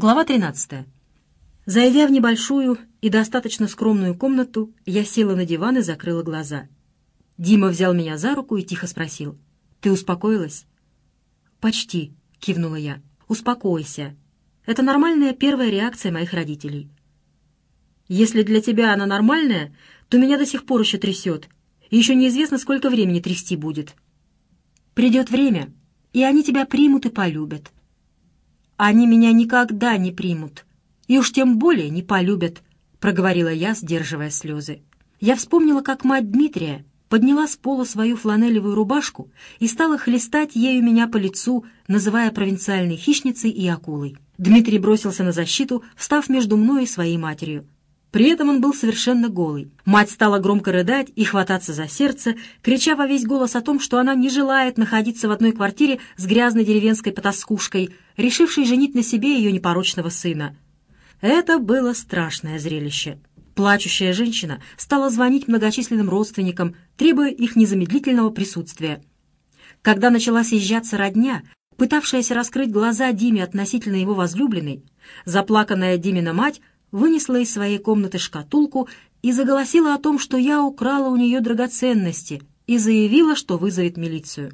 Глава 13. Зайдя в небольшую и достаточно скромную комнату, я села на диван и закрыла глаза. Дима взял меня за руку и тихо спросил. «Ты успокоилась?» «Почти», — кивнула я. «Успокойся. Это нормальная первая реакция моих родителей». «Если для тебя она нормальная, то меня до сих пор еще трясет, еще неизвестно, сколько времени трясти будет. Придет время, и они тебя примут и полюбят». «Они меня никогда не примут, и уж тем более не полюбят», — проговорила я, сдерживая слезы. Я вспомнила, как мать Дмитрия подняла с пола свою фланелевую рубашку и стала хлестать ею меня по лицу, называя провинциальной хищницей и акулой. Дмитрий бросился на защиту, встав между мной и своей матерью. При этом он был совершенно голый. Мать стала громко рыдать и хвататься за сердце, крича во весь голос о том, что она не желает находиться в одной квартире с грязной деревенской потаскушкой, решившей женить на себе ее непорочного сына. Это было страшное зрелище. Плачущая женщина стала звонить многочисленным родственникам, требуя их незамедлительного присутствия. Когда начала съезжаться родня, пытавшаяся раскрыть глаза Диме относительно его возлюбленной, заплаканная Димина мать вынесла из своей комнаты шкатулку и заголосила о том, что я украла у нее драгоценности, и заявила, что вызовет милицию.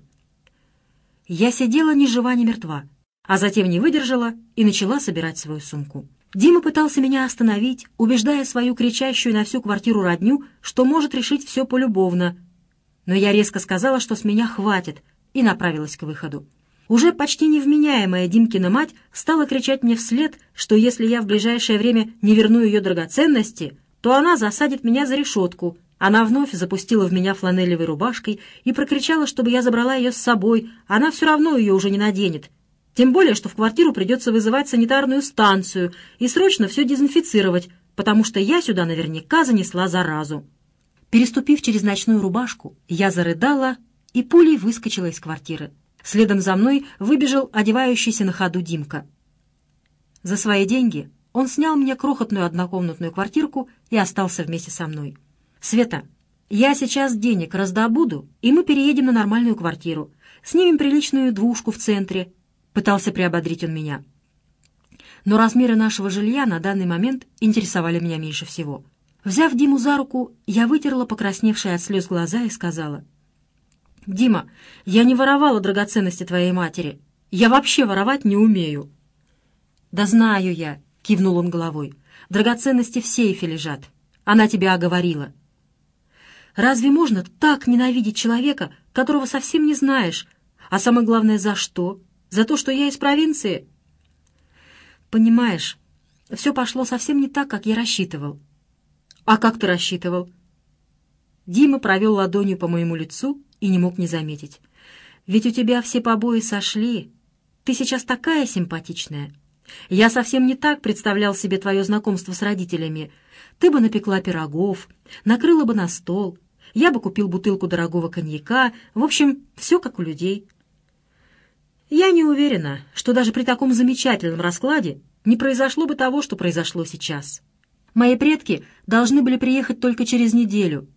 Я сидела ни жива, ни мертва, а затем не выдержала и начала собирать свою сумку. Дима пытался меня остановить, убеждая свою кричащую на всю квартиру родню, что может решить все полюбовно. Но я резко сказала, что с меня хватит, и направилась к выходу. Уже почти невменяемая Димкина мать стала кричать мне вслед, что если я в ближайшее время не верну ее драгоценности, то она засадит меня за решетку. Она вновь запустила в меня фланелевой рубашкой и прокричала, чтобы я забрала ее с собой, она все равно ее уже не наденет. Тем более, что в квартиру придется вызывать санитарную станцию и срочно все дезинфицировать, потому что я сюда наверняка занесла заразу. Переступив через ночную рубашку, я зарыдала и пулей выскочила из квартиры. Следом за мной выбежал одевающийся на ходу Димка. За свои деньги он снял мне крохотную однокомнатную квартирку и остался вместе со мной. «Света, я сейчас денег раздобуду, и мы переедем на нормальную квартиру. Снимем приличную двушку в центре», — пытался приободрить он меня. Но размеры нашего жилья на данный момент интересовали меня меньше всего. Взяв Диму за руку, я вытерла покрасневшие от слез глаза и сказала — «Дима, я не воровала драгоценности твоей матери. Я вообще воровать не умею». «Да знаю я», — кивнул он головой. «Драгоценности в сейфе лежат. Она тебя оговорила». «Разве можно так ненавидеть человека, которого совсем не знаешь? А самое главное, за что? За то, что я из провинции?» «Понимаешь, все пошло совсем не так, как я рассчитывал». «А как ты рассчитывал?» Дима провел ладонью по моему лицу и не мог не заметить. «Ведь у тебя все побои сошли. Ты сейчас такая симпатичная. Я совсем не так представлял себе твое знакомство с родителями. Ты бы напекла пирогов, накрыла бы на стол, я бы купил бутылку дорогого коньяка. В общем, все как у людей». Я не уверена, что даже при таком замечательном раскладе не произошло бы того, что произошло сейчас. Мои предки должны были приехать только через неделю,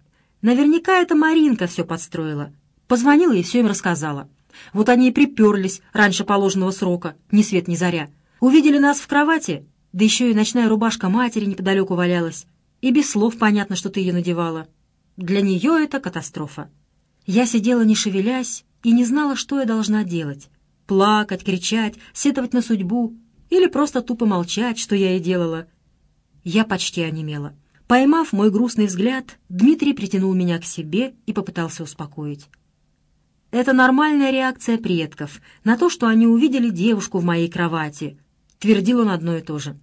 Наверняка это Маринка все подстроила. Позвонила и все им рассказала. Вот они и приперлись раньше положенного срока, ни свет ни заря. Увидели нас в кровати, да еще и ночная рубашка матери неподалеку валялась. И без слов понятно, что ты ее надевала. Для нее это катастрофа. Я сидела не шевелясь и не знала, что я должна делать. Плакать, кричать, сетовать на судьбу или просто тупо молчать, что я и делала. Я почти онемела. Поймав мой грустный взгляд, Дмитрий притянул меня к себе и попытался успокоить. «Это нормальная реакция предков на то, что они увидели девушку в моей кровати», — твердил он одно и то же.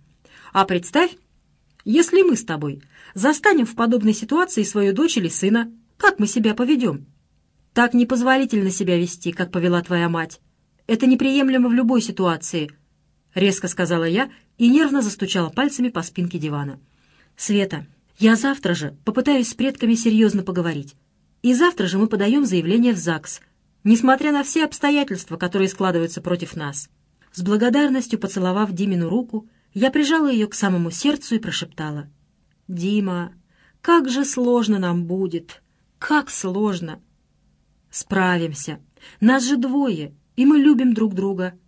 «А представь, если мы с тобой застанем в подобной ситуации свою дочь или сына, как мы себя поведем? Так непозволительно себя вести, как повела твоя мать. Это неприемлемо в любой ситуации», — резко сказала я и нервно застучала пальцами по спинке дивана. «Света, я завтра же попытаюсь с предками серьезно поговорить. И завтра же мы подаем заявление в ЗАГС, несмотря на все обстоятельства, которые складываются против нас». С благодарностью поцеловав Димину руку, я прижала ее к самому сердцу и прошептала. «Дима, как же сложно нам будет! Как сложно!» «Справимся. Нас же двое, и мы любим друг друга.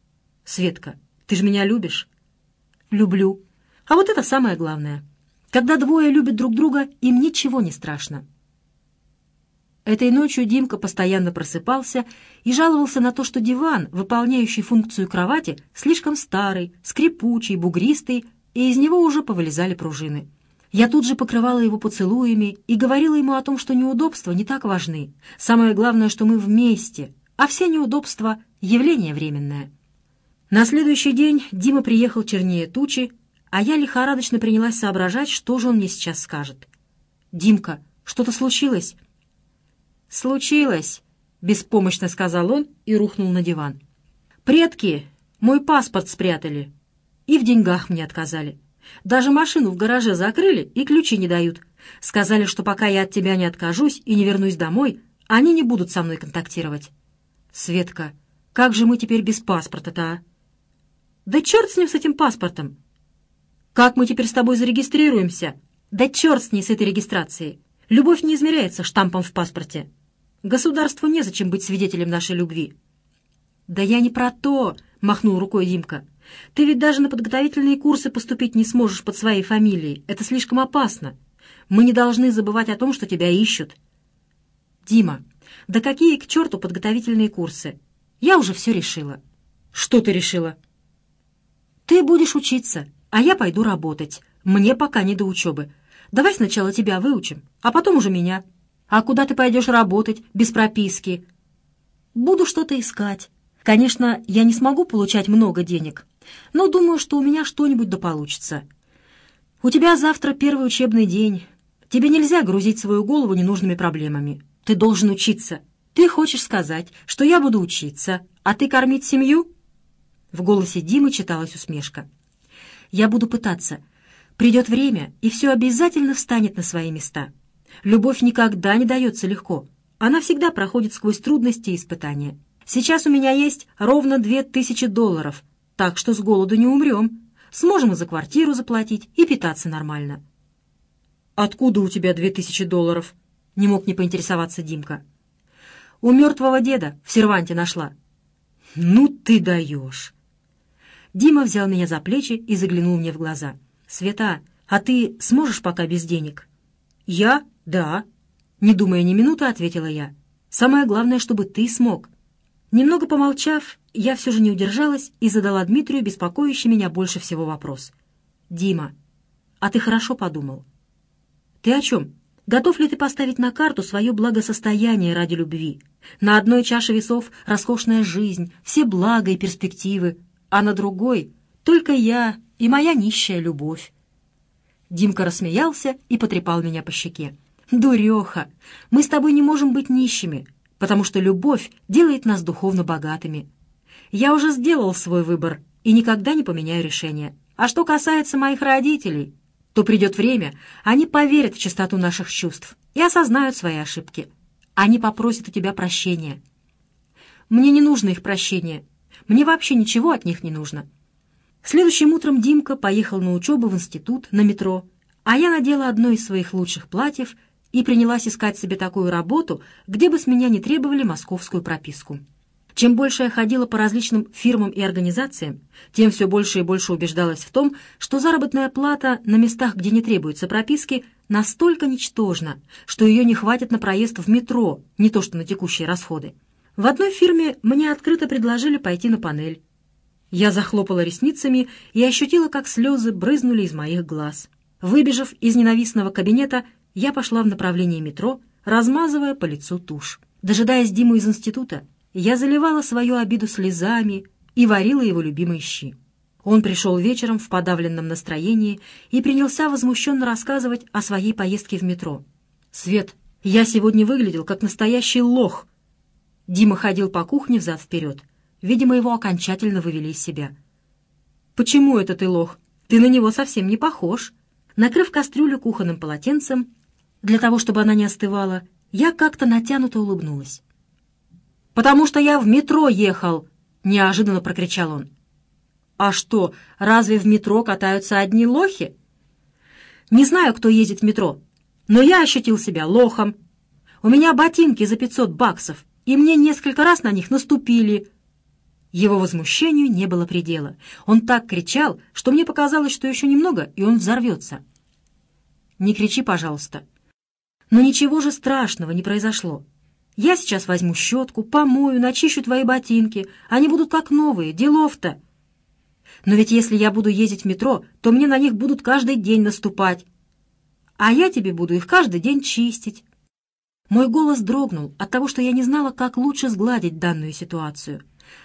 Светка, ты же меня любишь?» Люблю. А вот это самое главное. Когда двое любят друг друга, им ничего не страшно. Этой ночью Димка постоянно просыпался и жаловался на то, что диван, выполняющий функцию кровати, слишком старый, скрипучий, бугристый, и из него уже повылезали пружины. Я тут же покрывала его поцелуями и говорила ему о том, что неудобства не так важны. Самое главное, что мы вместе, а все неудобства — явление временное. На следующий день Дима приехал чернее тучи, а я лихорадочно принялась соображать, что же он мне сейчас скажет. «Димка, что-то случилось?» «Случилось», — беспомощно сказал он и рухнул на диван. «Предки мой паспорт спрятали и в деньгах мне отказали. Даже машину в гараже закрыли и ключи не дают. Сказали, что пока я от тебя не откажусь и не вернусь домой, они не будут со мной контактировать. Светка, как же мы теперь без паспорта-то, а? Да черт с ним, с этим паспортом! Как мы теперь с тобой зарегистрируемся? Да черт с ней, с этой регистрацией! Любовь не измеряется штампом в паспорте. Государству незачем быть свидетелем нашей любви. «Да я не про то!» — махнул рукой Димка. «Ты ведь даже на подготовительные курсы поступить не сможешь под своей фамилией. Это слишком опасно. Мы не должны забывать о том, что тебя ищут». «Дима, да какие к черту подготовительные курсы? Я уже все решила». «Что ты решила?» «Ты будешь учиться, а я пойду работать. Мне пока не до учебы. Давай сначала тебя выучим, а потом уже меня. А куда ты пойдешь работать без прописки?» «Буду что-то искать. Конечно, я не смогу получать много денег, но думаю, что у меня что-нибудь да получится. У тебя завтра первый учебный день. Тебе нельзя грузить свою голову ненужными проблемами. Ты должен учиться. Ты хочешь сказать, что я буду учиться, а ты кормить семью?» В голосе Димы читалась усмешка. «Я буду пытаться. Придет время, и все обязательно встанет на свои места. Любовь никогда не дается легко. Она всегда проходит сквозь трудности и испытания. Сейчас у меня есть ровно две тысячи долларов, так что с голоду не умрем. Сможем и за квартиру заплатить, и питаться нормально». «Откуда у тебя две тысячи долларов?» — не мог не поинтересоваться Димка. «У мертвого деда в серванте нашла». «Ну ты даешь!» Дима взял меня за плечи и заглянул мне в глаза. «Света, а ты сможешь пока без денег?» «Я? Да». Не думая ни минуты, ответила я. «Самое главное, чтобы ты смог». Немного помолчав, я все же не удержалась и задала Дмитрию беспокоящий меня больше всего вопрос. «Дима, а ты хорошо подумал?» «Ты о чем? Готов ли ты поставить на карту свое благосостояние ради любви? На одной чаше весов роскошная жизнь, все блага и перспективы, а на другой — только я и моя нищая любовь. Димка рассмеялся и потрепал меня по щеке. «Дуреха, мы с тобой не можем быть нищими, потому что любовь делает нас духовно богатыми. Я уже сделал свой выбор и никогда не поменяю решение. А что касается моих родителей, то придет время, они поверят в чистоту наших чувств и осознают свои ошибки. Они попросят у тебя прощения. Мне не нужно их прощения, мне вообще ничего от них не нужно. Следующим утром Димка поехал на учебу в институт на метро, а я надела одно из своих лучших платьев и принялась искать себе такую работу, где бы с меня не требовали московскую прописку. Чем больше я ходила по различным фирмам и организациям, тем все больше и больше убеждалась в том, что заработная плата на местах, где не требуется прописки, настолько ничтожна, что ее не хватит на проезд в метро, не то что на текущие расходы. В одной фирме мне открыто предложили пойти на панель. Я захлопала ресницами и ощутила, как слезы брызнули из моих глаз. Выбежав из ненавистного кабинета, я пошла в направлении метро, размазывая по лицу тушь. Дожидаясь Диму из института, я заливала свою обиду слезами и варила его любимые щи. Он пришел вечером в подавленном настроении и принялся возмущенно рассказывать о своей поездке в метро. «Свет, я сегодня выглядел как настоящий лох», Дима ходил по кухне взад-вперед. Видимо, его окончательно вывели из себя. «Почему это ты лох? Ты на него совсем не похож». Накрыв кастрюлю кухонным полотенцем, для того, чтобы она не остывала, я как-то натянуто улыбнулась. «Потому что я в метро ехал!» — неожиданно прокричал он. «А что, разве в метро катаются одни лохи?» «Не знаю, кто ездит в метро, но я ощутил себя лохом. У меня ботинки за пятьсот баксов, и мне несколько раз на них наступили. Его возмущению не было предела. Он так кричал, что мне показалось, что еще немного, и он взорвется. «Не кричи, пожалуйста». «Но ничего же страшного не произошло. Я сейчас возьму щетку, помою, начищу твои ботинки. Они будут как новые, делов-то. Но ведь если я буду ездить в метро, то мне на них будут каждый день наступать. А я тебе буду их каждый день чистить». Мой голос дрогнул от того, что я не знала, как лучше сгладить данную ситуацию.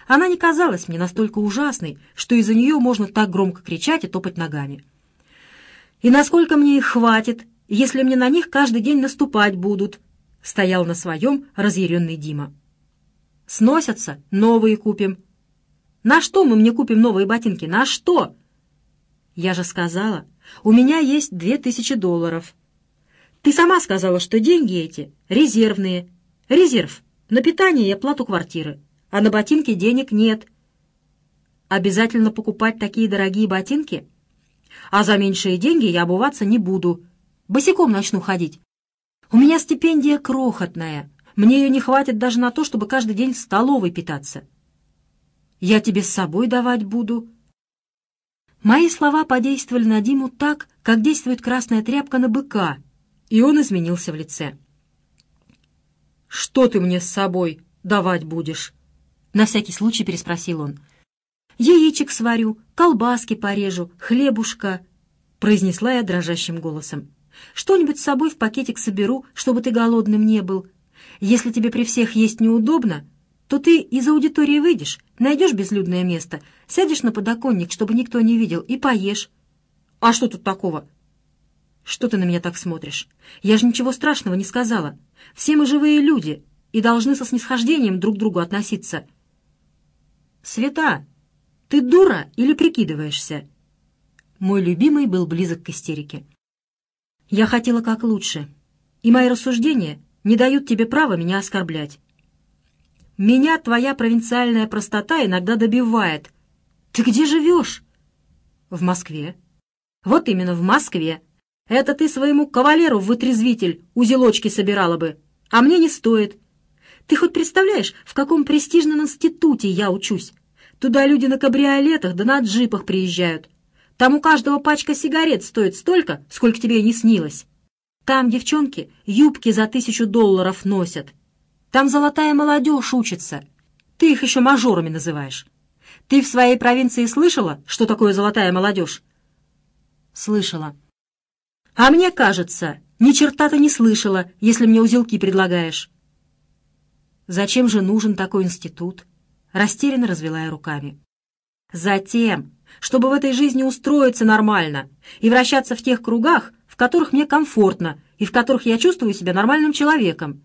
Она не казалась мне настолько ужасной, что из-за нее можно так громко кричать и топать ногами. «И насколько мне их хватит, если мне на них каждый день наступать будут?» — стоял на своем разъяренный Дима. «Сносятся, новые купим». «На что мы мне купим новые ботинки? На что?» «Я же сказала, у меня есть две тысячи долларов». «Ты сама сказала, что деньги эти резервные. Резерв на питание и оплату квартиры а на ботинки денег нет. Обязательно покупать такие дорогие ботинки? А за меньшие деньги я обуваться не буду. Босиком начну ходить. У меня стипендия крохотная. Мне ее не хватит даже на то, чтобы каждый день в столовой питаться. Я тебе с собой давать буду. Мои слова подействовали на Диму так, как действует красная тряпка на быка, и он изменился в лице. «Что ты мне с собой давать будешь?» На всякий случай переспросил он. «Яичек сварю, колбаски порежу, хлебушка», — произнесла я дрожащим голосом. «Что-нибудь с собой в пакетик соберу, чтобы ты голодным не был. Если тебе при всех есть неудобно, то ты из аудитории выйдешь, найдешь безлюдное место, сядешь на подоконник, чтобы никто не видел, и поешь. А что тут такого?» «Что ты на меня так смотришь? Я же ничего страшного не сказала. Все мы живые люди и должны со снисхождением друг к другу относиться». «Света, ты дура или прикидываешься?» Мой любимый был близок к истерике. «Я хотела как лучше, и мои рассуждения не дают тебе права меня оскорблять. Меня твоя провинциальная простота иногда добивает. Ты где живешь?» «В Москве». «Вот именно, в Москве. Это ты своему кавалеру вытрезвитель узелочки собирала бы, а мне не стоит. Ты хоть представляешь, в каком престижном институте я учусь? Туда люди на кабриолетах да на джипах приезжают. Там у каждого пачка сигарет стоит столько, сколько тебе и не снилось. Там девчонки юбки за тысячу долларов носят. Там золотая молодежь учится. Ты их еще мажорами называешь. Ты в своей провинции слышала, что такое золотая молодежь? Слышала. А мне кажется, ни черта ты не слышала, если мне узелки предлагаешь. Зачем же нужен такой институт? Растерянно развела я руками. Затем, чтобы в этой жизни устроиться нормально и вращаться в тех кругах, в которых мне комфортно и в которых я чувствую себя нормальным человеком.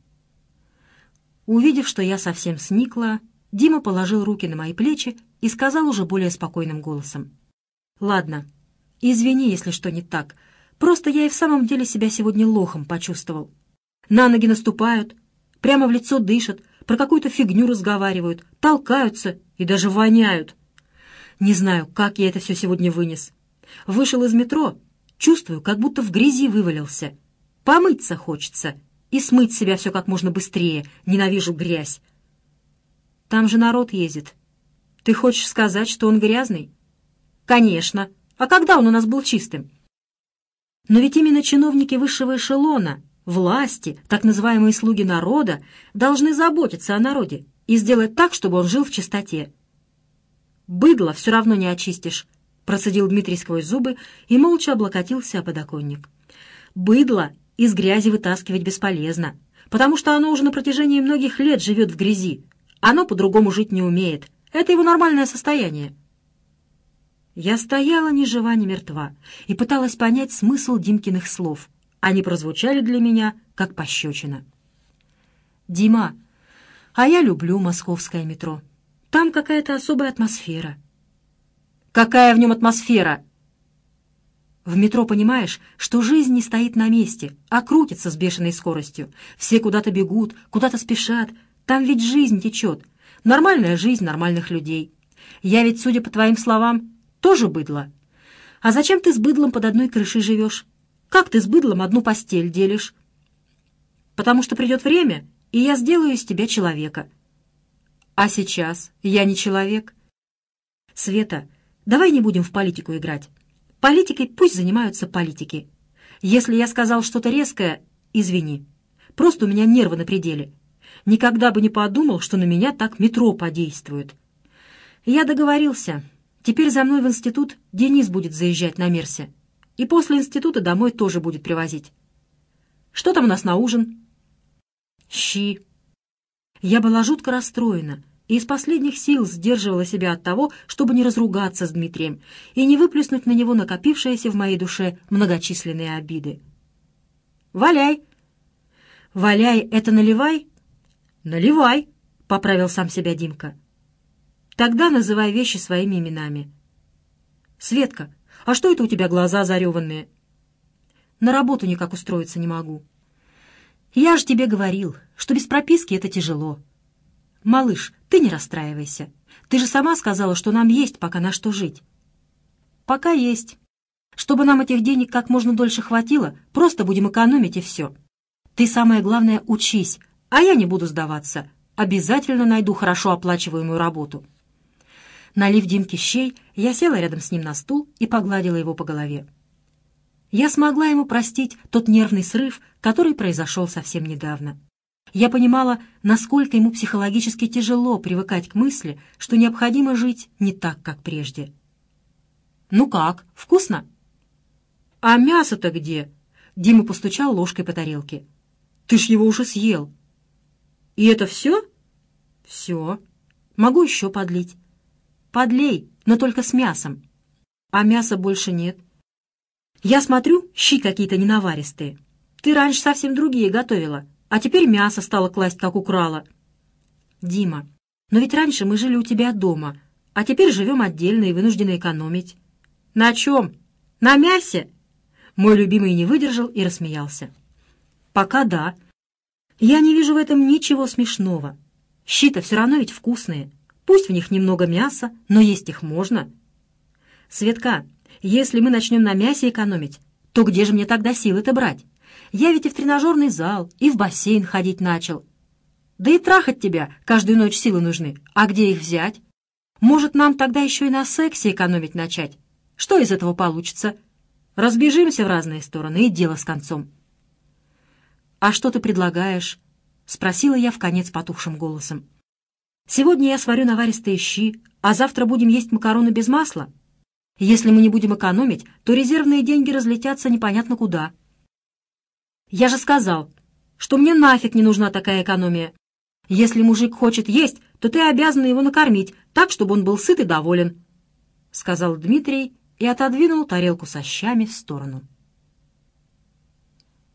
Увидев, что я совсем сникла, Дима положил руки на мои плечи и сказал уже более спокойным голосом. «Ладно, извини, если что не так. Просто я и в самом деле себя сегодня лохом почувствовал. На ноги наступают, прямо в лицо дышат, про какую-то фигню разговаривают, толкаются и даже воняют. Не знаю, как я это все сегодня вынес. Вышел из метро, чувствую, как будто в грязи вывалился. Помыться хочется и смыть себя все как можно быстрее. Ненавижу грязь. Там же народ ездит. Ты хочешь сказать, что он грязный? Конечно. А когда он у нас был чистым? Но ведь именно чиновники высшего эшелона власти, так называемые слуги народа, должны заботиться о народе и сделать так, чтобы он жил в чистоте. «Быдло все равно не очистишь», — процедил Дмитрий сквозь зубы и молча облокотился о подоконник. «Быдло из грязи вытаскивать бесполезно, потому что оно уже на протяжении многих лет живет в грязи. Оно по-другому жить не умеет. Это его нормальное состояние». Я стояла ни жива, ни мертва и пыталась понять смысл Димкиных слов — они прозвучали для меня как пощечина. «Дима, а я люблю московское метро. Там какая-то особая атмосфера». «Какая в нем атмосфера?» В метро понимаешь, что жизнь не стоит на месте, а крутится с бешеной скоростью. Все куда-то бегут, куда-то спешат. Там ведь жизнь течет. Нормальная жизнь нормальных людей. Я ведь, судя по твоим словам, тоже быдло. А зачем ты с быдлом под одной крышей живешь? Как ты с быдлом одну постель делишь? Потому что придет время, и я сделаю из тебя человека. А сейчас я не человек. Света, давай не будем в политику играть. Политикой пусть занимаются политики. Если я сказал что-то резкое, извини. Просто у меня нервы на пределе. Никогда бы не подумал, что на меня так метро подействует. Я договорился. Теперь за мной в институт Денис будет заезжать на Мерсе. И после института домой тоже будет привозить. Что там у нас на ужин? Щи. Я была жутко расстроена и из последних сил сдерживала себя от того, чтобы не разругаться с Дмитрием и не выплеснуть на него накопившиеся в моей душе многочисленные обиды. «Валяй!» «Валяй — это наливай?» «Наливай!» — поправил сам себя Димка. «Тогда называй вещи своими именами». «Светка, а что это у тебя глаза зареванные?» «На работу никак устроиться не могу». «Я же тебе говорил, что без прописки это тяжело». «Малыш, ты не расстраивайся. Ты же сама сказала, что нам есть пока на что жить». «Пока есть. Чтобы нам этих денег как можно дольше хватило, просто будем экономить и все». Ты, самое главное, учись, а я не буду сдаваться. Обязательно найду хорошо оплачиваемую работу». Налив Димке щей, я села рядом с ним на стул и погладила его по голове. Я смогла ему простить тот нервный срыв, который произошел совсем недавно. Я понимала, насколько ему психологически тяжело привыкать к мысли, что необходимо жить не так, как прежде. «Ну как, вкусно?» «А мясо-то где?» Дима постучал ложкой по тарелке. Ты ж его уже съел. И это все? Все. Могу еще подлить. Подлей, но только с мясом. А мяса больше нет. Я смотрю, щи какие-то ненаваристые. Ты раньше совсем другие готовила, а теперь мясо стало класть, как украла. Дима, но ведь раньше мы жили у тебя дома, а теперь живем отдельно и вынуждены экономить. На чем? На мясе? Мой любимый не выдержал и рассмеялся. «Пока да. Я не вижу в этом ничего смешного. Щи-то все равно ведь вкусные. Пусть в них немного мяса, но есть их можно». «Светка, если мы начнем на мясе экономить, то где же мне тогда силы-то брать? Я ведь и в тренажерный зал, и в бассейн ходить начал. Да и трахать тебя каждую ночь силы нужны. А где их взять? Может, нам тогда еще и на сексе экономить начать? Что из этого получится? Разбежимся в разные стороны, и дело с концом». «А что ты предлагаешь?» — спросила я в конец потухшим голосом. «Сегодня я сварю наваристые щи, а завтра будем есть макароны без масла. Если мы не будем экономить, то резервные деньги разлетятся непонятно куда». «Я же сказал, что мне нафиг не нужна такая экономия. Если мужик хочет есть, то ты обязана его накормить так, чтобы он был сыт и доволен», — сказал Дмитрий и отодвинул тарелку со щами в сторону.